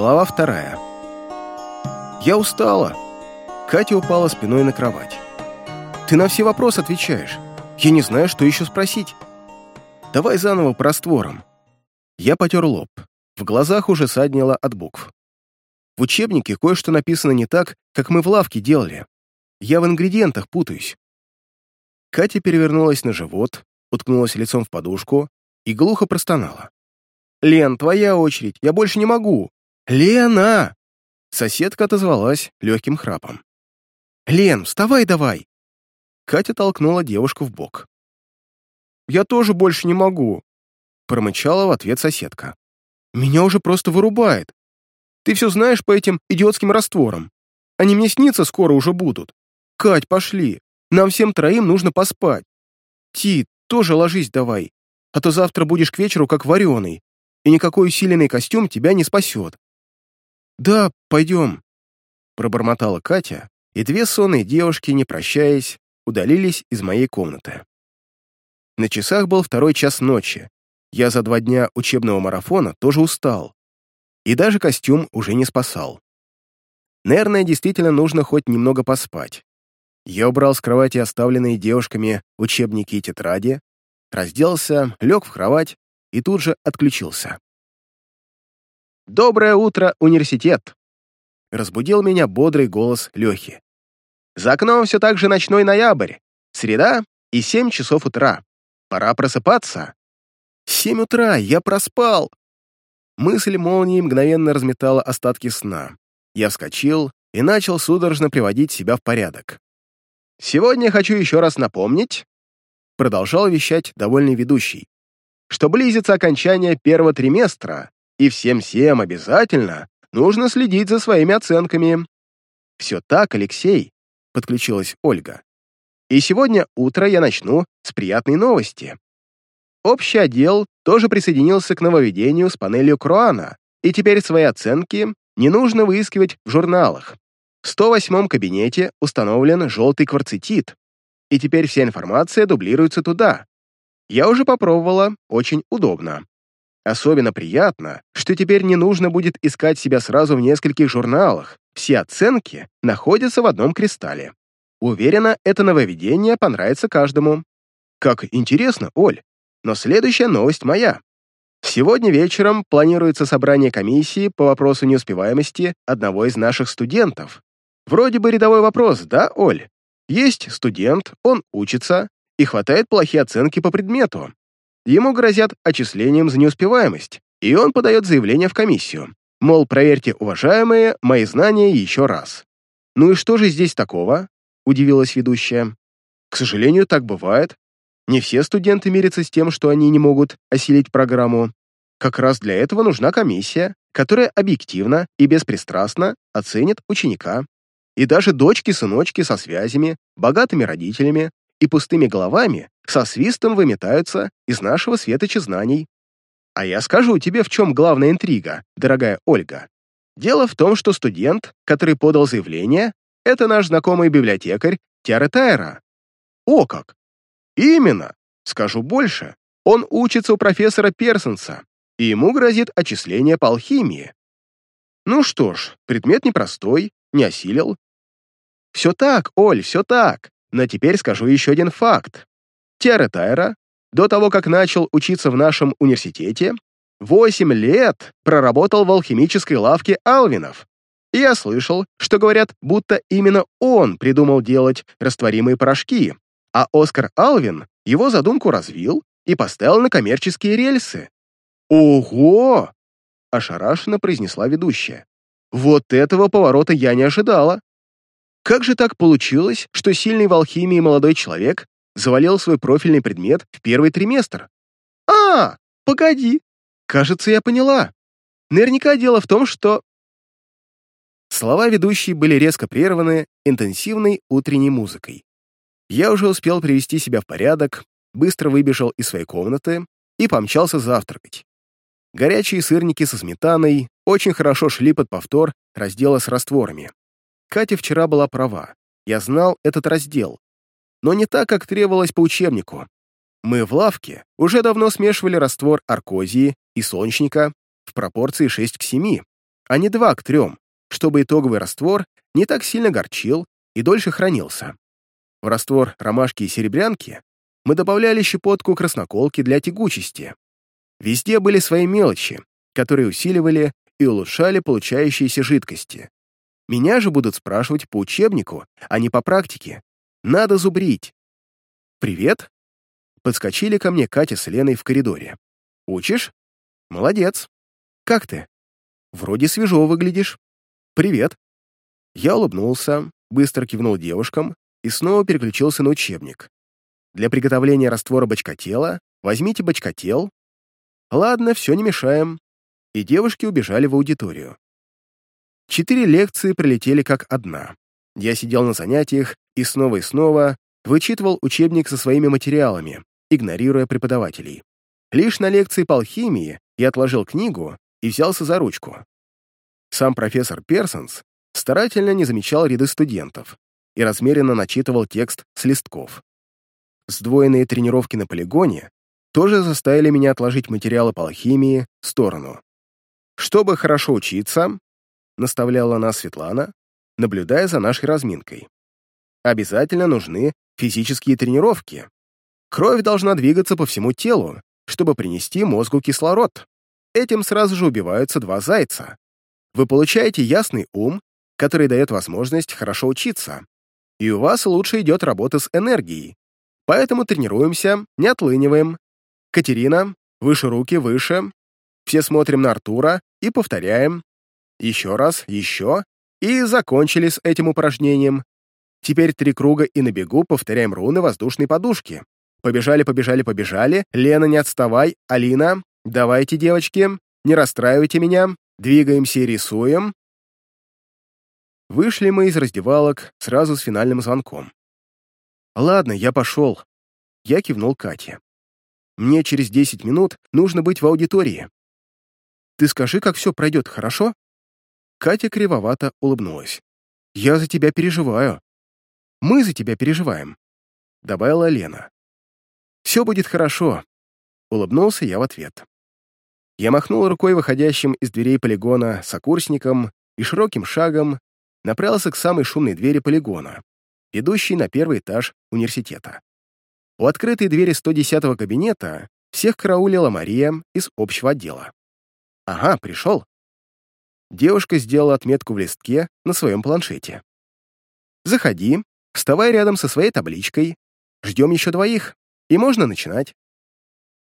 Глава вторая. Я устала. Катя упала спиной на кровать. Ты на все вопросы отвечаешь. Я не знаю, что еще спросить. Давай заново по растворам. Я потер лоб. В глазах уже саднило от букв. В учебнике кое-что написано не так, как мы в лавке делали. Я в ингредиентах путаюсь. Катя перевернулась на живот, уткнулась лицом в подушку и глухо простонала. «Лен, твоя очередь, я больше не могу!» «Лена!» Соседка отозвалась легким храпом. «Лен, вставай давай!» Катя толкнула девушку в бок. «Я тоже больше не могу!» Промычала в ответ соседка. «Меня уже просто вырубает. Ты все знаешь по этим идиотским растворам. Они мне сниться скоро уже будут. Кать, пошли. Нам всем троим нужно поспать. Ти, тоже ложись давай, а то завтра будешь к вечеру как вареный, и никакой усиленный костюм тебя не спасет. «Да, пойдем», — пробормотала Катя, и две сонные девушки, не прощаясь, удалились из моей комнаты. На часах был второй час ночи. Я за два дня учебного марафона тоже устал. И даже костюм уже не спасал. Наверное, действительно нужно хоть немного поспать. Я убрал с кровати оставленные девушками учебники и тетради, разделся, лег в кровать и тут же отключился. «Доброе утро, университет!» Разбудил меня бодрый голос Лехи. «За окном все так же ночной ноябрь, среда и семь часов утра. Пора просыпаться». «Семь утра, я проспал!» Мысль молнии мгновенно разметала остатки сна. Я вскочил и начал судорожно приводить себя в порядок. «Сегодня хочу еще раз напомнить», продолжал вещать довольный ведущий, что близится окончание первого триместра, и всем-всем обязательно нужно следить за своими оценками. «Все так, Алексей», — подключилась Ольга. «И сегодня утро я начну с приятной новости. Общий отдел тоже присоединился к нововведению с панелью Круана, и теперь свои оценки не нужно выискивать в журналах. В 108-м кабинете установлен желтый кварцетит, и теперь вся информация дублируется туда. Я уже попробовала, очень удобно. Особенно приятно, что теперь не нужно будет искать себя сразу в нескольких журналах. Все оценки находятся в одном кристалле. Уверена, это нововведение понравится каждому. Как интересно, Оль. Но следующая новость моя. Сегодня вечером планируется собрание комиссии по вопросу неуспеваемости одного из наших студентов. Вроде бы рядовой вопрос, да, Оль? Есть студент, он учится, и хватает плохие оценки по предмету. Ему грозят отчислением за неуспеваемость, и он подает заявление в комиссию. Мол, проверьте, уважаемые, мои знания еще раз. «Ну и что же здесь такого?» — удивилась ведущая. «К сожалению, так бывает. Не все студенты мирятся с тем, что они не могут осилить программу. Как раз для этого нужна комиссия, которая объективно и беспристрастно оценит ученика. И даже дочки-сыночки со связями, богатыми родителями и пустыми головами со свистом выметаются из нашего светоча знаний. А я скажу тебе, в чем главная интрига, дорогая Ольга. Дело в том, что студент, который подал заявление, это наш знакомый библиотекарь Тиара Тайра. О как! Именно! Скажу больше. Он учится у профессора Персонса, и ему грозит отчисление по алхимии. Ну что ж, предмет непростой, не осилил. Все так, Оль, все так. Но теперь скажу еще один факт. Тиара Тайра, до того, как начал учиться в нашем университете, 8 лет проработал в алхимической лавке Алвинов. Я слышал, что говорят, будто именно он придумал делать растворимые порошки, а Оскар Алвин его задумку развил и поставил на коммерческие рельсы. «Ого!» — ошарашенно произнесла ведущая. «Вот этого поворота я не ожидала. Как же так получилось, что сильный в алхимии молодой человек завалил свой профильный предмет в первый триместр? А, погоди. Кажется, я поняла. Наверняка дело в том, что... Слова ведущей были резко прерваны интенсивной утренней музыкой. Я уже успел привести себя в порядок, быстро выбежал из своей комнаты и помчался завтракать. Горячие сырники со сметаной очень хорошо шли под повтор раздела с растворами. Катя вчера была права. Я знал этот раздел. Но не так, как требовалось по учебнику. Мы в лавке уже давно смешивали раствор аркозии и солнечника в пропорции 6 к 7, а не два к трем, чтобы итоговый раствор не так сильно горчил и дольше хранился. В раствор ромашки и серебрянки мы добавляли щепотку красноколки для тягучести. Везде были свои мелочи, которые усиливали и улучшали получающиеся жидкости. Меня же будут спрашивать по учебнику, а не по практике. Надо зубрить. «Привет!» Подскочили ко мне Катя с Леной в коридоре. «Учишь? Молодец. Как ты? Вроде свежо выглядишь. Привет!» Я улыбнулся, быстро кивнул девушкам и снова переключился на учебник. Для приготовления раствора бочкотела возьмите бочкотел. Ладно, все не мешаем. И девушки убежали в аудиторию. Четыре лекции прилетели как одна. Я сидел на занятиях и снова и снова вычитывал учебник со своими материалами, игнорируя преподавателей. Лишь на лекции по алхимии я отложил книгу и взялся за ручку. Сам профессор Персонс старательно не замечал ряды студентов и размеренно начитывал текст с листков. Сдвоенные тренировки на полигоне тоже заставили меня отложить материалы по алхимии в сторону. Чтобы хорошо учиться, наставляла нас Светлана, наблюдая за нашей разминкой. Обязательно нужны физические тренировки. Кровь должна двигаться по всему телу, чтобы принести мозгу кислород. Этим сразу же убиваются два зайца. Вы получаете ясный ум, который дает возможность хорошо учиться, и у вас лучше идет работа с энергией. Поэтому тренируемся, не отлыниваем. Катерина, выше руки, выше. Все смотрим на Артура и повторяем. Еще раз, еще. И закончили с этим упражнением. Теперь три круга и на бегу повторяем руны воздушной подушки. Побежали, побежали, побежали. Лена, не отставай. Алина, давайте, девочки, не расстраивайте меня. Двигаемся и рисуем. Вышли мы из раздевалок сразу с финальным звонком. «Ладно, я пошел». Я кивнул Кате. «Мне через 10 минут нужно быть в аудитории. Ты скажи, как все пройдет, хорошо?» Катя кривовато улыбнулась. «Я за тебя переживаю. Мы за тебя переживаем», — добавила Лена. «Все будет хорошо», — улыбнулся я в ответ. Я махнул рукой выходящим из дверей полигона сокурсником и широким шагом направился к самой шумной двери полигона, ведущей на первый этаж университета. У открытой двери 110-го кабинета всех караулила Мария из общего отдела. «Ага, пришел». Девушка сделала отметку в листке на своем планшете. «Заходи, вставай рядом со своей табличкой. Ждем еще двоих, и можно начинать».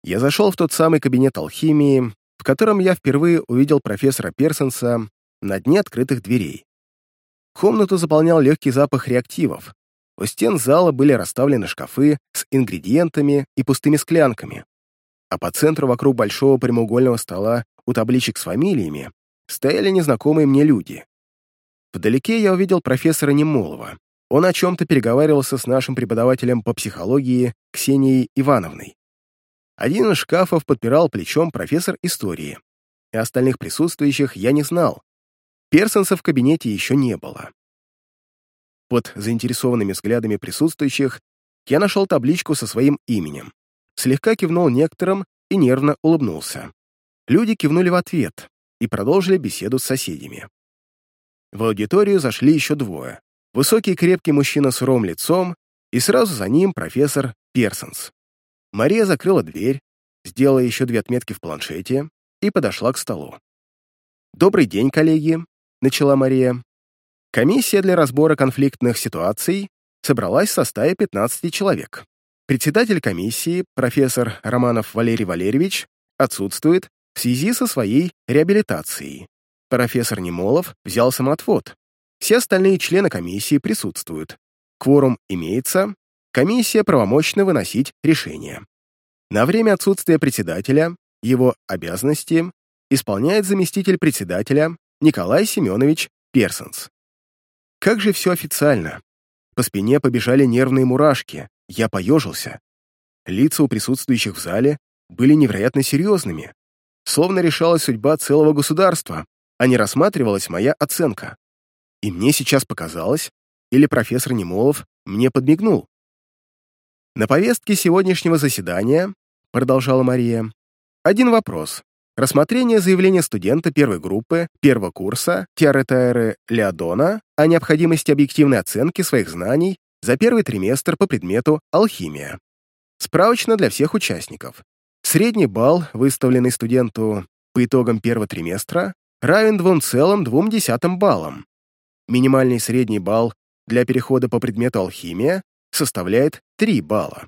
Я зашел в тот самый кабинет алхимии, в котором я впервые увидел профессора Персонса на дне открытых дверей. Комнату заполнял легкий запах реактивов. У стен зала были расставлены шкафы с ингредиентами и пустыми склянками. А по центру вокруг большого прямоугольного стола у табличек с фамилиями стояли незнакомые мне люди. Вдалеке я увидел профессора Немолова. Он о чем-то переговаривался с нашим преподавателем по психологии Ксенией Ивановной. Один из шкафов подпирал плечом профессор истории, и остальных присутствующих я не знал, Персонса в кабинете еще не было. Под заинтересованными взглядами присутствующих я нашел табличку со своим именем, слегка кивнул некоторым и нервно улыбнулся. Люди кивнули в ответ и продолжили беседу с соседями. В аудиторию зашли еще двое. Высокий крепкий мужчина с суровым лицом и сразу за ним профессор Персонс. Мария закрыла дверь, сделала еще две отметки в планшете и подошла к столу. «Добрый день, коллеги начала Мария. Комиссия для разбора конфликтных ситуаций собралась в составе 15 человек. Председатель комиссии, профессор Романов Валерий Валерьевич, отсутствует в связи со своей реабилитацией. Профессор Немолов взял самоотвод. Все остальные члены комиссии присутствуют. Кворум имеется, комиссия правомочна выносить решение. На время отсутствия председателя его обязанности исполняет заместитель председателя Николай Семенович Персонс. Как же все официально. По спине побежали нервные мурашки, я поежился. Лица у присутствующих в зале были невероятно серьезными, словно решалась судьба целого государства, а не рассматривалась моя оценка. И мне сейчас показалось, или профессор Немолов мне подмигнул. На повестке сегодняшнего заседания, продолжала Мария, один вопрос. рассмотрение заявления студента первой группы первого курса Тиаретаэры Леодона о необходимости объективной оценки своих знаний за первый триместр по предмету «Алхимия». Справочно для всех участников. Средний балл, выставленный студенту по итогам первого триместра, равен 2,2 баллам. Минимальный средний балл для перехода по предмету «Алхимия» составляет 3 балла.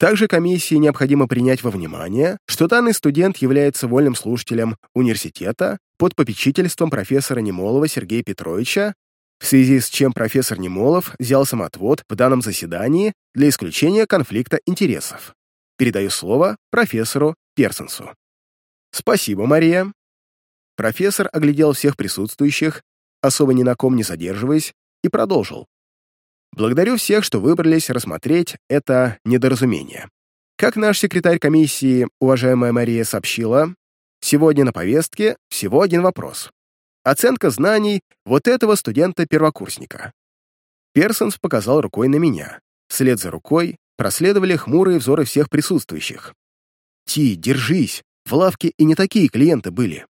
Также комиссии необходимо принять во внимание, что данный студент является вольным слушателем университета под попечительством профессора Немолова Сергея Петровича, в связи с чем профессор Немолов взял самоотвод в данном заседании для исключения конфликта интересов. Передаю слово профессору Персонсу. Спасибо, Мария. Профессор оглядел всех присутствующих, особо ни на ком не задерживаясь, и продолжил. Благодарю всех, что выбрались рассмотреть это недоразумение. Как наш секретарь комиссии, уважаемая Мария, сообщила, сегодня на повестке всего один вопрос. Оценка знаний вот этого студента-первокурсника. Персонс показал рукой на меня. Вслед за рукой проследовали хмурые взоры всех присутствующих. «Ти, держись! В лавке и не такие клиенты были».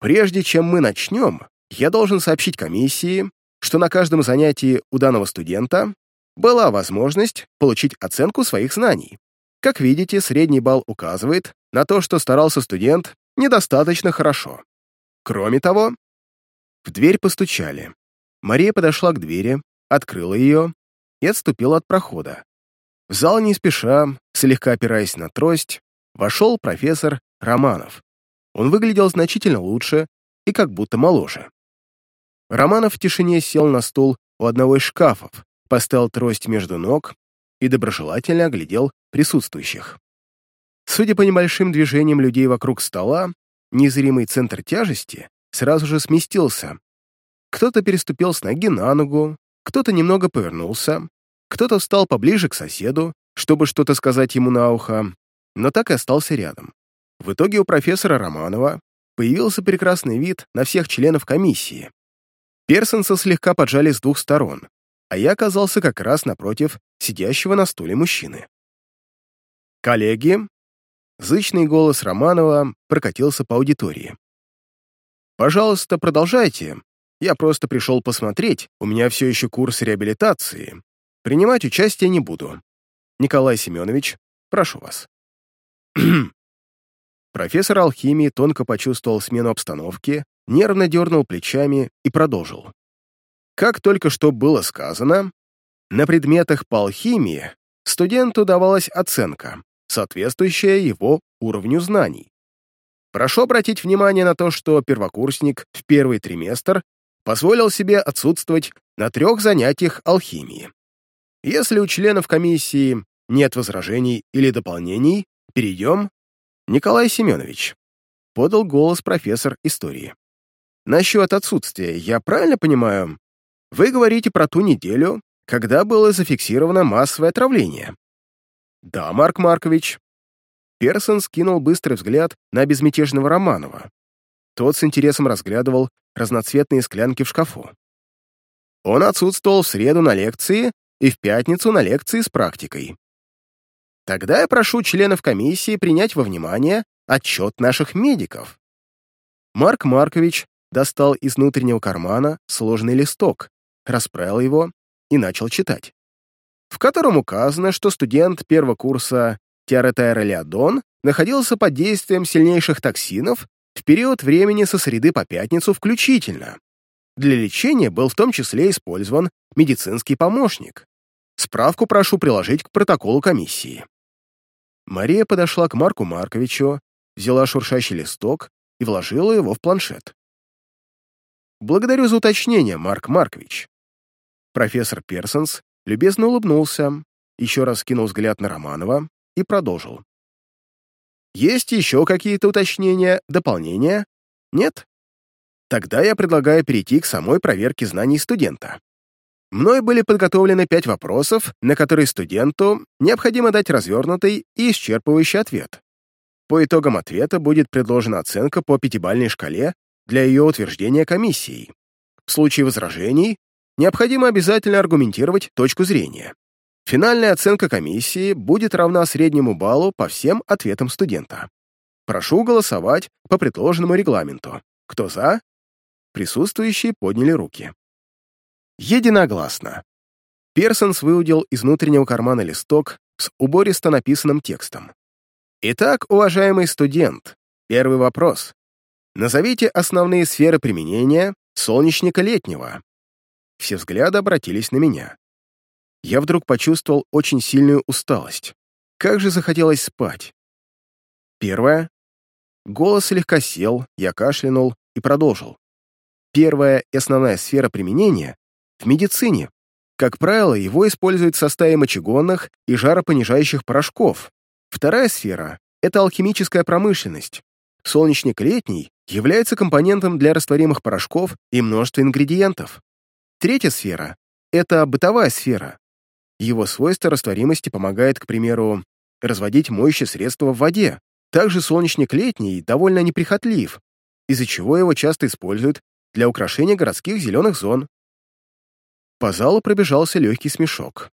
Прежде чем мы начнем, я должен сообщить комиссии, что на каждом занятии у данного студента была возможность получить оценку своих знаний. Как видите, средний балл указывает на то, что старался студент недостаточно хорошо. Кроме того, в дверь постучали. Мария подошла к двери, открыла ее и отступила от прохода. В зал не спеша, слегка опираясь на трость, вошел профессор Романов. Он выглядел значительно лучше и как будто моложе. Романов в тишине сел на стул у одного из шкафов, поставил трость между ног и доброжелательно оглядел присутствующих. Судя по небольшим движениям людей вокруг стола, незримый центр тяжести сразу же сместился. Кто-то переступил с ноги на ногу, кто-то немного повернулся, кто-то встал поближе к соседу, чтобы что-то сказать ему на ухо, но так и остался рядом. В итоге у профессора Романова появился прекрасный вид на всех членов комиссии, Персонса слегка поджали с двух сторон, а я оказался как раз напротив сидящего на стуле мужчины. «Коллеги!» Зычный голос Романова прокатился по аудитории. «Пожалуйста, продолжайте. Я просто пришел посмотреть, у меня все еще курс реабилитации. Принимать участие не буду. Николай Семенович, прошу вас». Профессор алхимии тонко почувствовал смену обстановки нервно дернул плечами и продолжил. Как только что было сказано, на предметах по алхимии студенту давалась оценка, соответствующая его уровню знаний. Прошу обратить внимание на то, что первокурсник в первый триместр позволил себе отсутствовать на трех занятиях алхимии. Если у членов комиссии нет возражений или дополнений, перейдем. Николай Семенович, подал голос профессор истории. Насчет отсутствия, я правильно понимаю? Вы говорите про ту неделю, когда было зафиксировано массовое отравление. Да, Марк Маркович. Персон скинул быстрый взгляд на безмятежного Романова. Тот с интересом разглядывал разноцветные склянки в шкафу. Он отсутствовал в среду на лекции и в пятницу на лекции с практикой. Тогда я прошу членов комиссии принять во внимание отчет наших медиков. Марк Маркович достал из внутреннего кармана сложный листок, расправил его и начал читать, в котором указано, что студент первого курса Тиаретайра Леодон находился под действием сильнейших токсинов в период времени со среды по пятницу включительно. Для лечения был в том числе использован медицинский помощник. Справку прошу приложить к протоколу комиссии. Мария подошла к Марку Марковичу, взяла шуршащий листок и вложила его в планшет. Благодарю за уточнение, Марк Маркович. Профессор Персонс любезно улыбнулся, еще раз кинул взгляд на Романова и продолжил. Есть еще какие-то уточнения, дополнения? Нет? Тогда я предлагаю перейти к самой проверке знаний студента. Мной были подготовлены пять вопросов, на которые студенту необходимо дать развернутый и исчерпывающий ответ. По итогам ответа будет предложена оценка по пятибалльной шкале для ее утверждения комиссией. В случае возражений необходимо обязательно аргументировать точку зрения. Финальная оценка комиссии будет равна среднему баллу по всем ответам студента. Прошу голосовать по предложенному регламенту. Кто за?» Присутствующие подняли руки. Единогласно. Персонс выудил из внутреннего кармана листок с убористо написанным текстом. Итак, уважаемый студент, первый вопрос. Назовите основные сферы применения солнечника летнего. Все взгляды обратились на меня. Я вдруг почувствовал очень сильную усталость. Как же захотелось спать. Первое. Голос слегка сел, я кашлянул и продолжил. Первая и основная сфера применения — в медицине. Как правило, его используют в составе мочегонных и жаропонижающих порошков. Вторая сфера — это алхимическая промышленность. Солнечник летний является компонентом для растворимых порошков и множества ингредиентов. Третья сфера — это бытовая сфера. Его свойство растворимости помогает, к примеру, разводить моющие средства в воде. Также солнечник летний довольно неприхотлив, из-за чего его часто используют для украшения городских зеленых зон. По залу пробежался легкий смешок.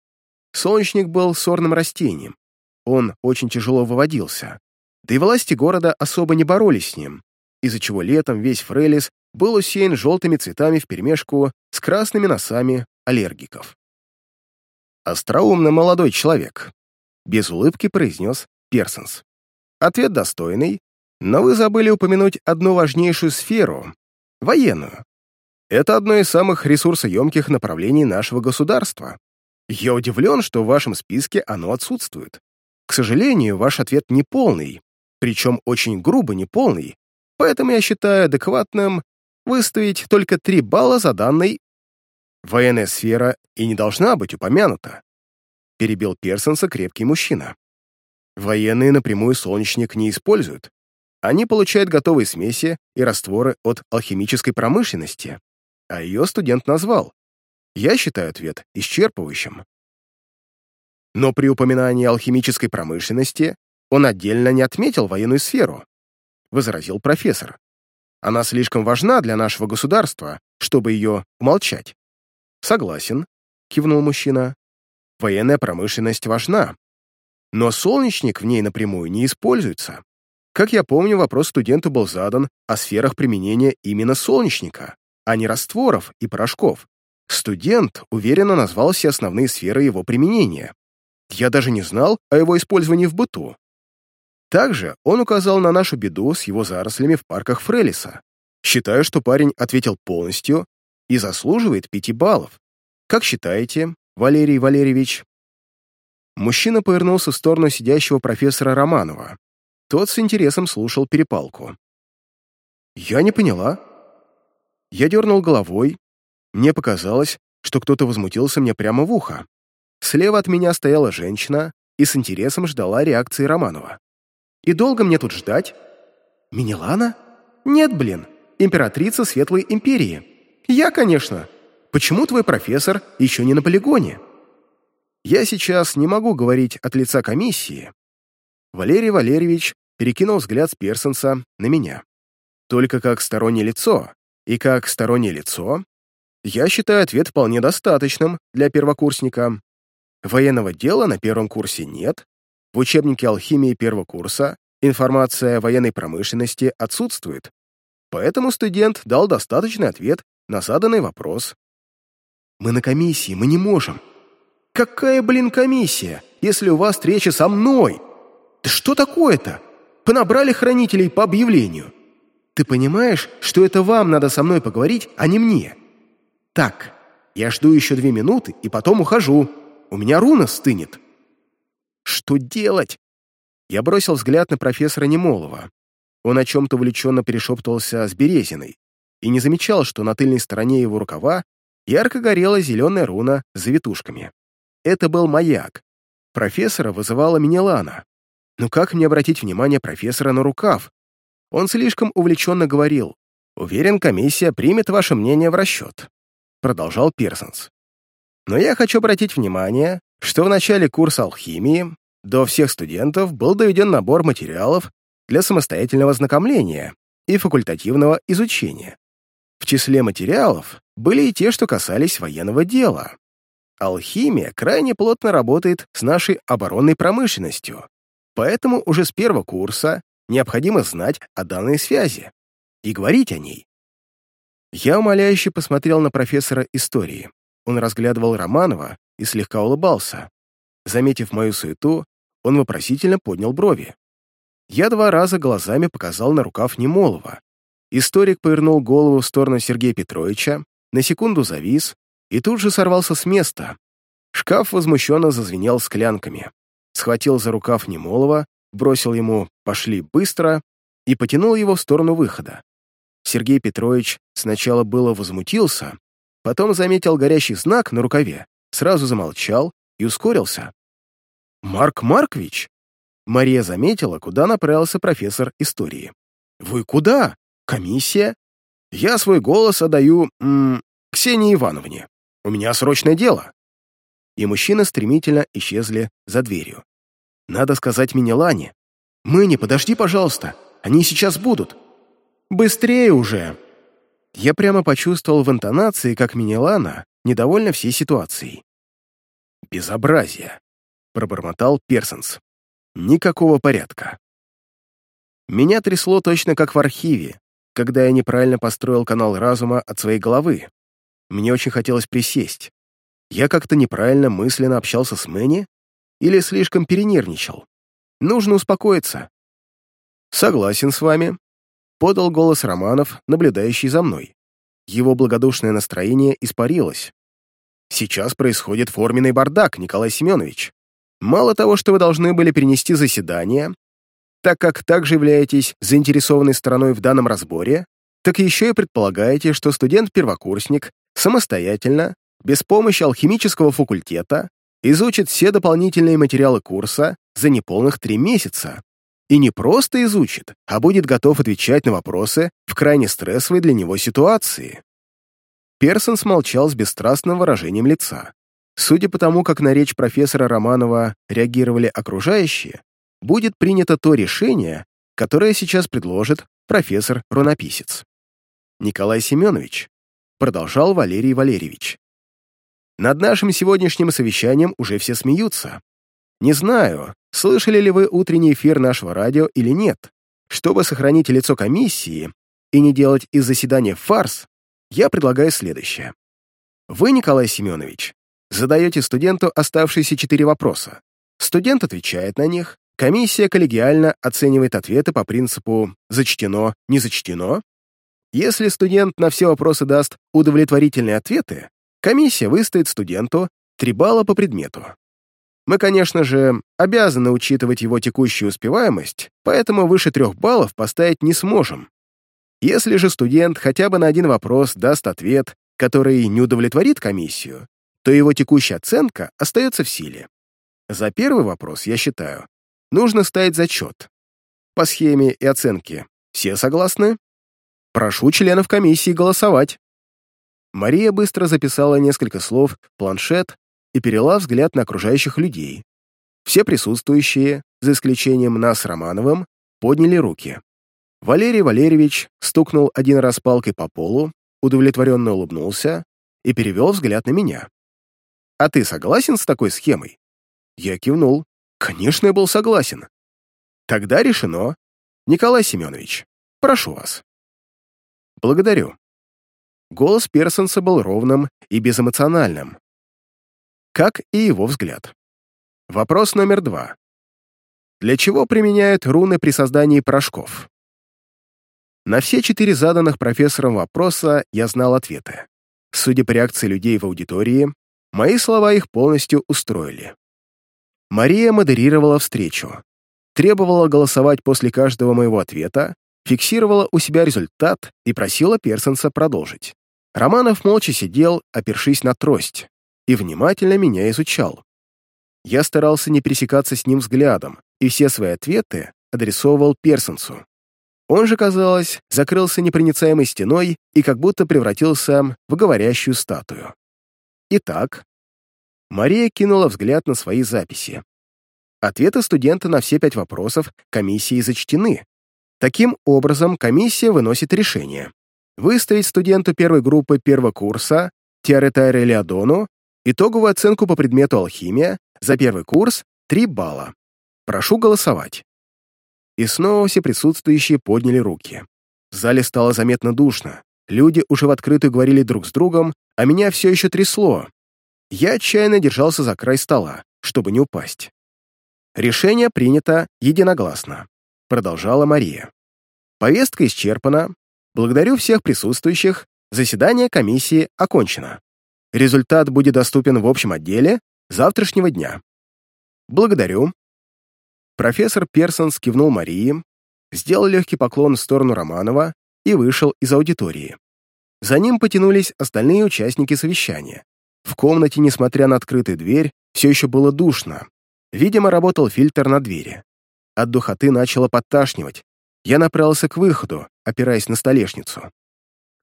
Солнечник был сорным растением. Он очень тяжело выводился. Да и власти города особо не боролись с ним, из-за чего летом весь Фрелис был усеян желтыми цветами вперемешку с красными носами аллергиков. «Остроумный молодой человек», — без улыбки произнес Персонс. «Ответ достойный, но вы забыли упомянуть одну важнейшую сферу — военную. Это одно из самых ресурсоемких направлений нашего государства. Я удивлен, что в вашем списке оно отсутствует. К сожалению, ваш ответ неполный, причем очень грубо неполный, поэтому я считаю адекватным выставить только три балла за данный «Военная сфера и не должна быть упомянута», перебил Персонса крепкий мужчина. «Военные напрямую солнечник не используют. Они получают готовые смеси и растворы от алхимической промышленности, а ее студент назвал. Я считаю ответ исчерпывающим. Но при упоминании алхимической промышленности он отдельно не отметил военную сферу возразил профессор. Она слишком важна для нашего государства, чтобы ее умолчать. Согласен, кивнул мужчина. Военная промышленность важна. Но солнечник в ней напрямую не используется. Как я помню, вопрос студенту был задан о сферах применения именно солнечника, а не растворов и порошков. Студент уверенно назвал все основные сферы его применения. Я даже не знал о его использовании в быту. Также он указал на нашу беду с его зарослями в парках Фрелиса. Считаю, что парень ответил полностью и заслуживает пяти баллов. Как считаете, Валерий Валерьевич?» Мужчина повернулся в сторону сидящего профессора Романова. Тот с интересом слушал перепалку. «Я не поняла». Я дернул головой. Мне показалось, что кто-то возмутился мне прямо в ухо. Слева от меня стояла женщина и с интересом ждала реакции Романова. И долго мне тут ждать? Минелана? Нет, блин, императрица Светлой Империи. Я, конечно. Почему твой профессор еще не на полигоне? Я сейчас не могу говорить от лица комиссии. Валерий Валерьевич перекинул взгляд с Персонса на меня. Только как стороннее лицо, и как стороннее лицо, я считаю ответ вполне достаточным для первокурсника. Военного дела на первом курсе нет, в учебнике алхимии первого курса информация о военной промышленности отсутствует, поэтому студент дал достаточный ответ на заданный вопрос. «Мы на комиссии, мы не можем». «Какая, блин, комиссия, если у вас встреча со мной? Да что такое-то? Понабрали хранителей по объявлению. Ты понимаешь, что это вам надо со мной поговорить, а не мне? Так, я жду еще две минуты и потом ухожу. У меня руна стынет». Что делать? Я бросил взгляд на профессора Немолова. Он о чем-то увлеченно перешептывался с Березиной и не замечал, что на тыльной стороне его рукава ярко горела зеленая руна с завитушками. Это был маяк. Профессора вызывала Минелана. Но как мне обратить внимание профессора на рукав? Он слишком увлеченно говорил. «Уверен, комиссия примет ваше мнение в расчет», — продолжал Персонс. «Но я хочу обратить внимание, что в начале курса алхимии до всех студентов был доведен набор материалов для самостоятельного ознакомления и факультативного изучения. В числе материалов были и те, что касались военного дела. Алхимия крайне плотно работает с нашей оборонной промышленностью, поэтому уже с первого курса необходимо знать о данной связи и говорить о ней. Я умоляюще посмотрел на профессора истории. Он разглядывал Романова и слегка улыбался. Заметив мою суету, он вопросительно поднял брови. Я два раза глазами показал на рукав Немолова. Историк повернул голову в сторону Сергея Петровича, на секунду завис и тут же сорвался с места. Шкаф возмущенно зазвенел склянками. Схватил за рукав Немолова, бросил ему «пошли быстро» и потянул его в сторону выхода. Сергей Петрович сначала было возмутился, потом заметил горящий знак на рукаве, сразу замолчал и ускорился. «Марк Маркович?» Мария заметила, куда направился профессор истории. «Вы куда? Комиссия?» «Я свой голос отдаю м Ксении Ивановне. У меня срочное дело». И мужчины стремительно исчезли за дверью. «Надо сказать Минелане. Мэни, подожди, пожалуйста. Они сейчас будут. Быстрее уже!» Я прямо почувствовал в интонации, как Минелана недовольна всей ситуацией. «Безобразие!» — пробормотал Персонс. Никакого порядка. Меня трясло точно как в архиве, когда я неправильно построил канал разума от своей головы. Мне очень хотелось присесть. Я как-то неправильно мысленно общался с Мэнни или слишком перенервничал. Нужно успокоиться. Согласен с вами, подал голос Романов, наблюдающий за мной. Его благодушное настроение испарилось. Сейчас происходит форменный бардак, Николай Семенович. Мало того, что вы должны были перенести заседание, так как также являетесь заинтересованной стороной в данном разборе, так еще и предполагаете, что студент-первокурсник самостоятельно, без помощи алхимического факультета, изучит все дополнительные материалы курса за неполных три месяца. И не просто изучит, а будет готов отвечать на вопросы в крайне стрессовой для него ситуации. Персон смолчал с бесстрастным выражением лица. Судя по тому, как на речь профессора Романова реагировали окружающие, будет принято то решение, которое сейчас предложит профессор-рунописец. Николай Семенович, продолжал Валерий Валерьевич. Над нашим сегодняшним совещанием уже все смеются. Не знаю, слышали ли вы утренний эфир нашего радио или нет. Чтобы сохранить лицо комиссии и не делать из заседания фарс, я предлагаю следующее. Вы, Николай Семенович, Задаете студенту оставшиеся четыре вопроса. Студент отвечает на них, комиссия коллегиально оценивает ответы по принципу «зачтено, не зачтено». Если студент на все вопросы даст удовлетворительные ответы, комиссия выставит студенту три балла по предмету. Мы, конечно же, обязаны учитывать его текущую успеваемость, поэтому выше трех баллов поставить не сможем. Если же студент хотя бы на один вопрос даст ответ, который не удовлетворит комиссию, то его текущая оценка остается в силе. За первый вопрос, я считаю, нужно ставить зачет. По схеме и оценке все согласны? Прошу членов комиссии голосовать. Мария быстро записала несколько слов в планшет и перела взгляд на окружающих людей. Все присутствующие, за исключением нас с Романовым, подняли руки. Валерий Валерьевич стукнул один раз палкой по полу, удовлетворенно улыбнулся и перевел взгляд на меня. А ты согласен с такой схемой?» Я кивнул. «Конечно, я был согласен». «Тогда решено. Николай Семенович, прошу вас». «Благодарю». Голос Персонса был ровным и безэмоциональным, как и его взгляд. Вопрос номер два. Для чего применяют руны при создании порошков? На все четыре заданных профессором вопроса я знал ответы. Судя по реакции людей в аудитории, Мои слова их полностью устроили. Мария модерировала встречу, требовала голосовать после каждого моего ответа, фиксировала у себя результат и просила Персонса продолжить. Романов молча сидел, опершись на трость, и внимательно меня изучал. Я старался не пересекаться с ним взглядом, и все свои ответы адресовывал Персонсу. Он же, казалось, закрылся непроницаемой стеной и как будто превратился в говорящую статую. Итак, Мария кинула взгляд на свои записи. Ответы студента на все пять вопросов комиссии зачтены. Таким образом, комиссия выносит решение. Выставить студенту первой группы первого курса Тиаретайре Леодону итоговую оценку по предмету алхимия за первый курс 3 балла. Прошу голосовать. и снова все присутствующие подняли руки. В зале стало заметно душно. Люди уже в открытую говорили друг с другом, а меня все еще трясло. Я отчаянно держался за край стола, чтобы не упасть. Решение принято единогласно, продолжала Мария. Повестка исчерпана. Благодарю всех присутствующих. Заседание комиссии окончено. Результат будет доступен в общем отделе завтрашнего дня. Благодарю. Профессор Персон скивнул Марии, сделал легкий поклон в сторону Романова и вышел из аудитории. За ним потянулись остальные участники совещания. В комнате, несмотря на открытую дверь, все еще было душно. Видимо, работал фильтр на двери. От духоты начало подташнивать. Я направился к выходу, опираясь на столешницу.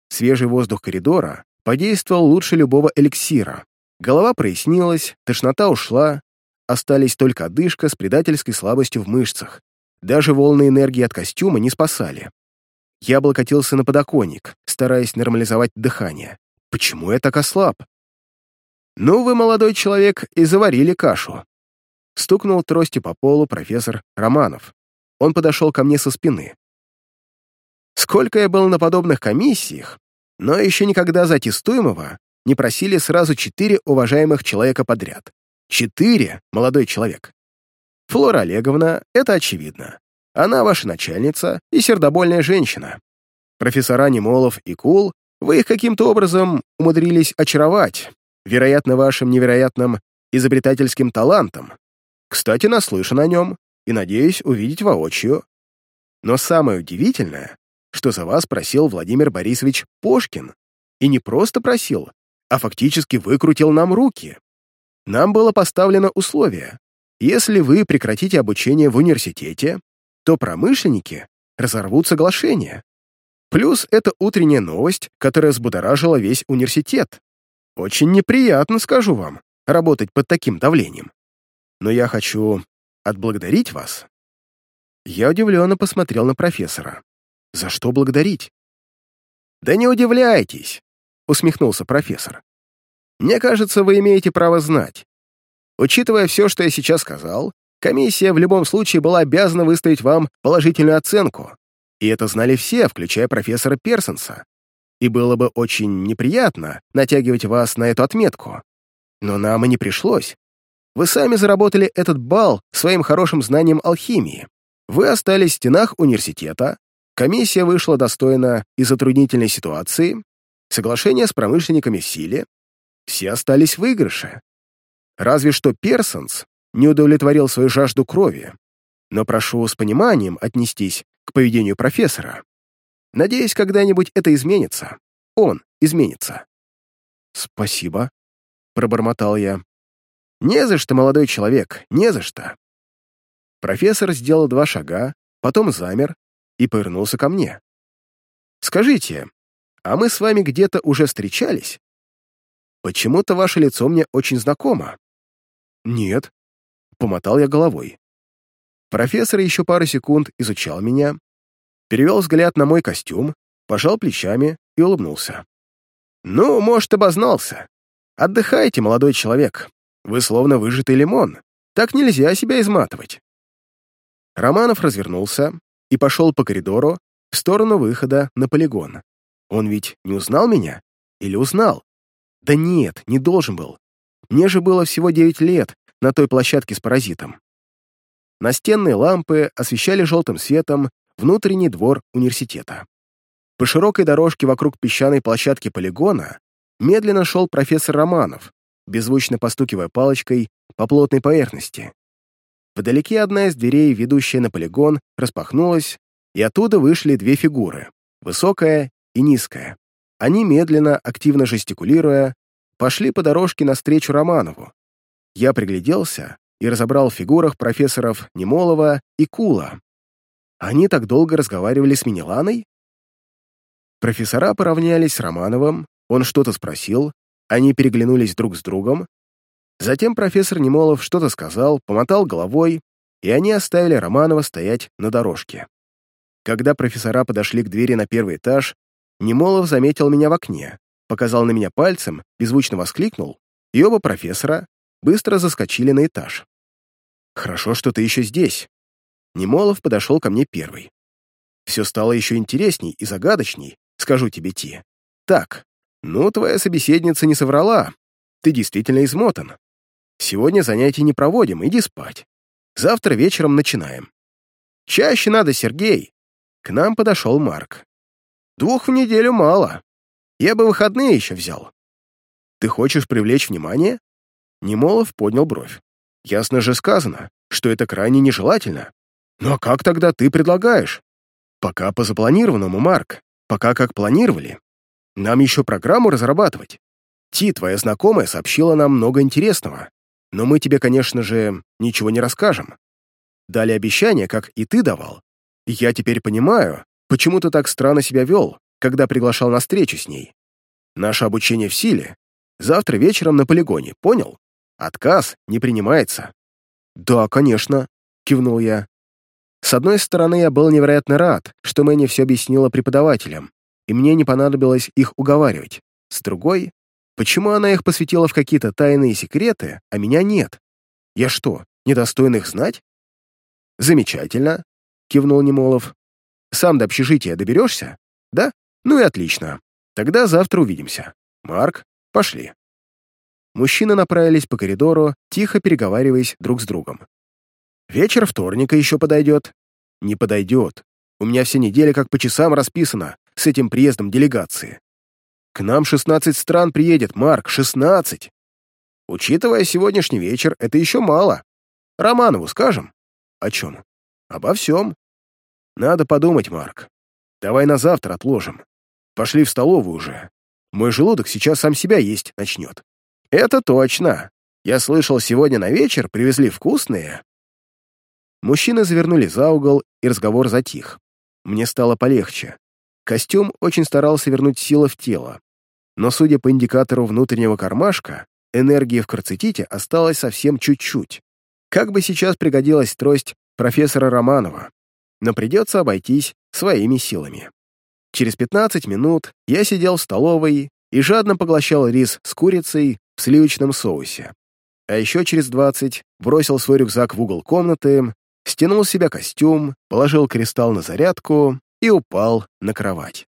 Свежий воздух коридора подействовал лучше любого эликсира. Голова прояснилась, тошнота ушла, остались только одышка с предательской слабостью в мышцах. Даже волны энергии от костюма не спасали. Я облокотился на подоконник, стараясь нормализовать дыхание. Почему я так ослаб? «Ну, вы, молодой человек, и заварили кашу», Стукнул тростью по полу профессор Романов. Он подошел ко мне со спины. Сколько я был на подобных комиссиях, но еще никогда за тестуемого не просили сразу четыре уважаемых человека подряд. Четыре, молодой человек. Флора Олеговна, это очевидно. Она ваша начальница и сердобольная женщина. Профессора Немолов и Кул, вы их каким-то образом умудрились очаровать, вероятно, вашим невероятным изобретательским талантом. Кстати, наслышан о нем и надеюсь увидеть воочию. Но самое удивительное, что за вас просил Владимир Борисович Пошкин. И не просто просил, а фактически выкрутил нам руки. Нам было поставлено условие. Если вы прекратите обучение в университете, то промышленники разорвут соглашение. Плюс это утренняя новость, которая взбудоражила весь университет. Очень неприятно, скажу вам, работать под таким давлением но я хочу отблагодарить вас». Я удивленно посмотрел на профессора. «За что благодарить?» «Да не удивляйтесь», — усмехнулся профессор. «Мне кажется, вы имеете право знать. Учитывая все, что я сейчас сказал, комиссия в любом случае была обязана выставить вам положительную оценку. И это знали все, включая профессора Персонса. И было бы очень неприятно натягивать вас на эту отметку. Но нам и не пришлось. Вы сами заработали этот балл своим хорошим знанием алхимии. Вы остались в стенах университета, комиссия вышла достойно из затруднительной ситуации, соглашение с промышленниками в силе, все остались в выигрыше. Разве что Персонс не удовлетворил свою жажду крови, но прошу с пониманием отнестись к поведению профессора. Надеюсь, когда-нибудь это изменится. Он изменится. «Спасибо», — пробормотал я. «Не за что, молодой человек, не за что». Профессор сделал два шага, потом замер и повернулся ко мне. «Скажите, а мы с вами где-то уже встречались? Почему-то ваше лицо мне очень знакомо». «Нет», — помотал я головой. Профессор еще пару секунд изучал меня, перевел взгляд на мой костюм, пожал плечами и улыбнулся. «Ну, может, обознался. Отдыхайте, молодой человек. Вы словно выжатый лимон. Так нельзя себя изматывать. Романов развернулся и пошел по коридору в сторону выхода на полигон. Он ведь не узнал меня? Или узнал? Да нет, не должен был. Мне же было всего 9 лет на той площадке с паразитом. Настенные лампы освещали желтым светом внутренний двор университета. По широкой дорожке вокруг песчаной площадки полигона медленно шел профессор Романов, беззвучно постукивая палочкой по плотной поверхности. Вдалеке одна из дверей, ведущая на полигон, распахнулась, и оттуда вышли две фигуры — высокая и низкая. Они, медленно, активно жестикулируя, пошли по дорожке навстречу Романову. Я пригляделся и разобрал в фигурах профессоров Немолова и Кула. Они так долго разговаривали с Миниланой? Профессора поравнялись с Романовым, он что-то спросил, они переглянулись друг с другом. Затем профессор Немолов что-то сказал, помотал головой, и они оставили Романова стоять на дорожке. Когда профессора подошли к двери на первый этаж, Немолов заметил меня в окне, показал на меня пальцем, беззвучно воскликнул, и оба профессора быстро заскочили на этаж. «Хорошо, что ты еще здесь», Немолов подошел ко мне первый. Все стало еще интересней и загадочней, скажу тебе, Ти. Так, ну, твоя собеседница не соврала. Ты действительно измотан. Сегодня занятий не проводим, иди спать. Завтра вечером начинаем. Чаще надо, Сергей. К нам подошел Марк. Двух в неделю мало. Я бы выходные еще взял. Ты хочешь привлечь внимание? Немолов поднял бровь. Ясно же сказано, что это крайне нежелательно. Ну а как тогда ты предлагаешь? Пока по запланированному, Марк. Пока как планировали. Нам еще программу разрабатывать. Ти, твоя знакомая, сообщила нам много интересного. Но мы тебе, конечно же, ничего не расскажем. Дали обещание, как и ты давал. Я теперь понимаю, почему ты так странно себя вел, когда приглашал на встречу с ней. Наше обучение в силе. Завтра вечером на полигоне, понял? Отказ не принимается. «Да, конечно», — кивнул я. С одной стороны, я был невероятно рад, что Мэнни все объяснила преподавателям, и мне не понадобилось их уговаривать. С другой, почему она их посвятила в какие-то тайные секреты, а меня нет? Я что, недостоин их знать? «Замечательно», — кивнул Немолов. «Сам до общежития доберешься? Да? Ну и отлично. Тогда завтра увидимся. Марк, пошли». Мужчины направились по коридору, тихо переговариваясь друг с другом. «Вечер вторника еще подойдет?» «Не подойдет. У меня вся неделя как по часам расписана с этим приездом делегации. К нам 16 стран приедет, Марк, 16. Учитывая сегодняшний вечер, это еще мало. Романову скажем?» «О чем?» «Обо всем». «Надо подумать, Марк. Давай на завтра отложим. Пошли в столовую уже. Мой желудок сейчас сам себя есть начнет». «Это точно. Я слышал, сегодня на вечер привезли вкусные». Мужчины завернули за угол, и разговор затих. Мне стало полегче. Костюм очень старался вернуть силы в тело. Но, судя по индикатору внутреннего кармашка, энергии в карцетите осталось совсем чуть-чуть. Как бы сейчас пригодилась трость профессора Романова, но придется обойтись своими силами. Через 15 минут я сидел в столовой и жадно поглощал рис с курицей в сливочном соусе. А еще через 20 бросил свой рюкзак в угол комнаты, стянул с себя костюм, положил кристалл на зарядку и упал на кровать.